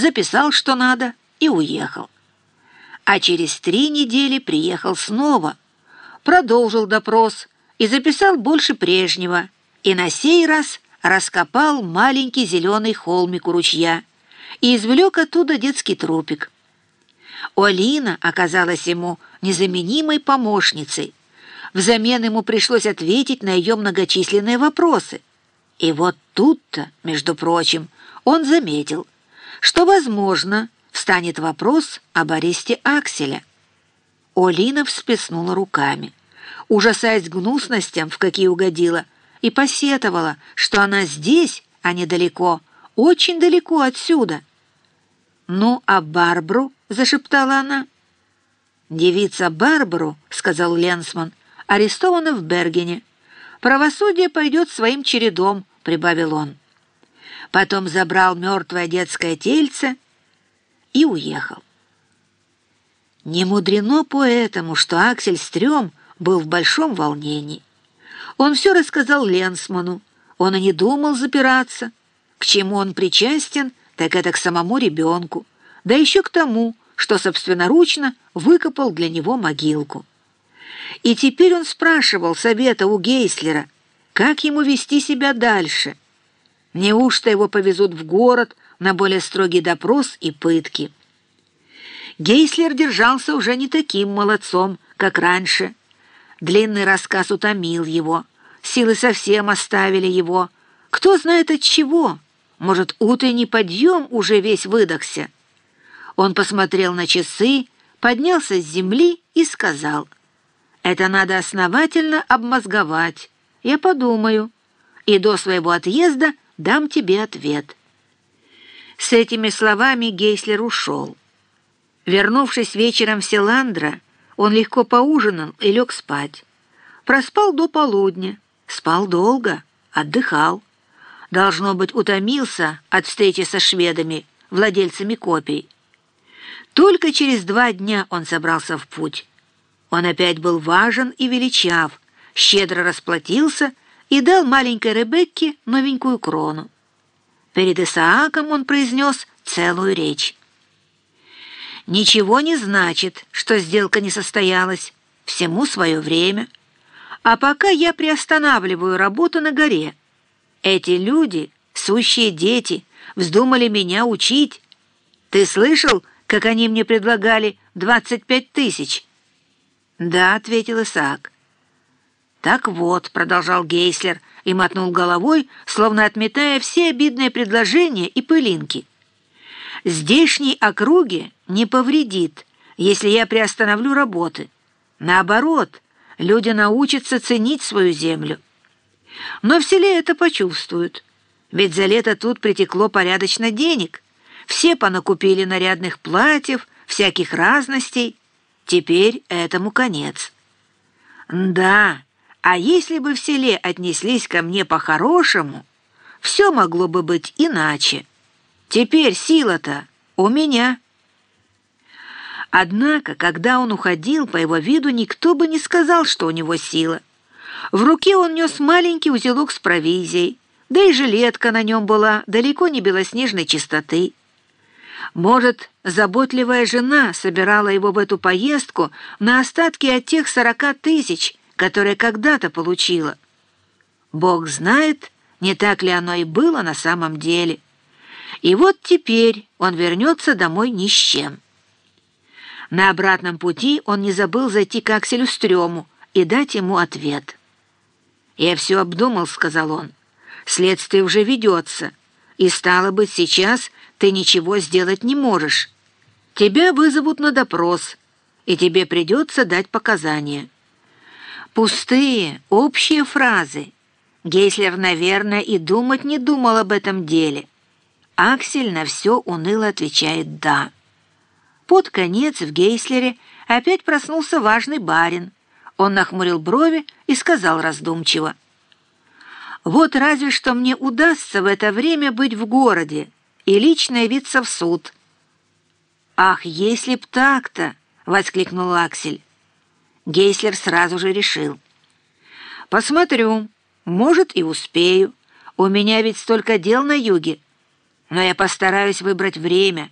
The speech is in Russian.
записал, что надо, и уехал. А через три недели приехал снова, продолжил допрос и записал больше прежнего, и на сей раз раскопал маленький зеленый холмик у ручья и извлек оттуда детский трупик. Олина оказалась ему незаменимой помощницей. Взамен ему пришлось ответить на ее многочисленные вопросы. И вот тут-то, между прочим, он заметил, что, возможно, встанет вопрос об аресте Акселя. Олина всплеснула руками, ужасаясь гнусностям, в какие угодила, и посетовала, что она здесь, а не далеко, очень далеко отсюда. «Ну, а Барбру?» — зашептала она. «Девица Барбару», — сказал Ленсман, — «арестована в Бергене. Правосудие пойдет своим чередом», — прибавил он. Потом забрал мертвое детское тельце и уехал. Не мудрено поэтому, что Аксель Стрём был в большом волнении. Он все рассказал Ленсману, он и не думал запираться. К чему он причастен, так это к самому ребенку, да еще к тому, что собственноручно выкопал для него могилку. И теперь он спрашивал совета у Гейслера, как ему вести себя дальше. Неужто его повезут в город на более строгий допрос и пытки? Гейслер держался уже не таким молодцом, как раньше. Длинный рассказ утомил его, силы совсем оставили его. Кто знает от чего? Может, утренний подъем уже весь выдохся? Он посмотрел на часы, поднялся с земли и сказал, «Это надо основательно обмозговать. Я подумаю, и до своего отъезда дам тебе ответ». С этими словами Гейслер ушел. Вернувшись вечером в Селандра, он легко поужинал и лег спать. Проспал до полудня, спал долго, отдыхал. Должно быть, утомился от встречи со шведами, владельцами копий. Только через два дня он собрался в путь. Он опять был важен и величав, щедро расплатился и дал маленькой Ребекке новенькую крону. Перед Исааком он произнес целую речь. «Ничего не значит, что сделка не состоялась. Всему свое время. А пока я приостанавливаю работу на горе, эти люди, сущие дети, вздумали меня учить. Ты слышал, как они мне предлагали двадцать пять тысяч?» «Да», — ответил Исаак. «Так вот», — продолжал Гейслер и мотнул головой, словно отметая все обидные предложения и пылинки. «Здешней округе не повредит, если я приостановлю работы. Наоборот, люди научатся ценить свою землю. Но в селе это почувствуют, ведь за лето тут притекло порядочно денег». Все понакупили нарядных платьев, всяких разностей. Теперь этому конец. Да, а если бы в селе отнеслись ко мне по-хорошему, все могло бы быть иначе. Теперь сила-то у меня. Однако, когда он уходил, по его виду никто бы не сказал, что у него сила. В руке он нес маленький узелок с провизией, да и жилетка на нем была далеко не белоснежной чистоты. Может, заботливая жена собирала его в эту поездку на остатки от тех сорока тысяч, которые когда-то получила. Бог знает, не так ли оно и было на самом деле. И вот теперь он вернется домой ни с чем. На обратном пути он не забыл зайти к Акселю Стрёму и дать ему ответ. «Я все обдумал», — сказал он. «Следствие уже ведется, и, стало быть, сейчас ты ничего сделать не можешь. Тебя вызовут на допрос, и тебе придется дать показания. Пустые, общие фразы. Гейслер, наверное, и думать не думал об этом деле. Аксель на все уныло отвечает «да». Под конец в Гейслере опять проснулся важный барин. Он нахмурил брови и сказал раздумчиво. «Вот разве что мне удастся в это время быть в городе, и лично явиться в суд». «Ах, если б так-то!» — воскликнул Аксель. Гейслер сразу же решил. «Посмотрю, может, и успею. У меня ведь столько дел на юге. но я постараюсь выбрать время,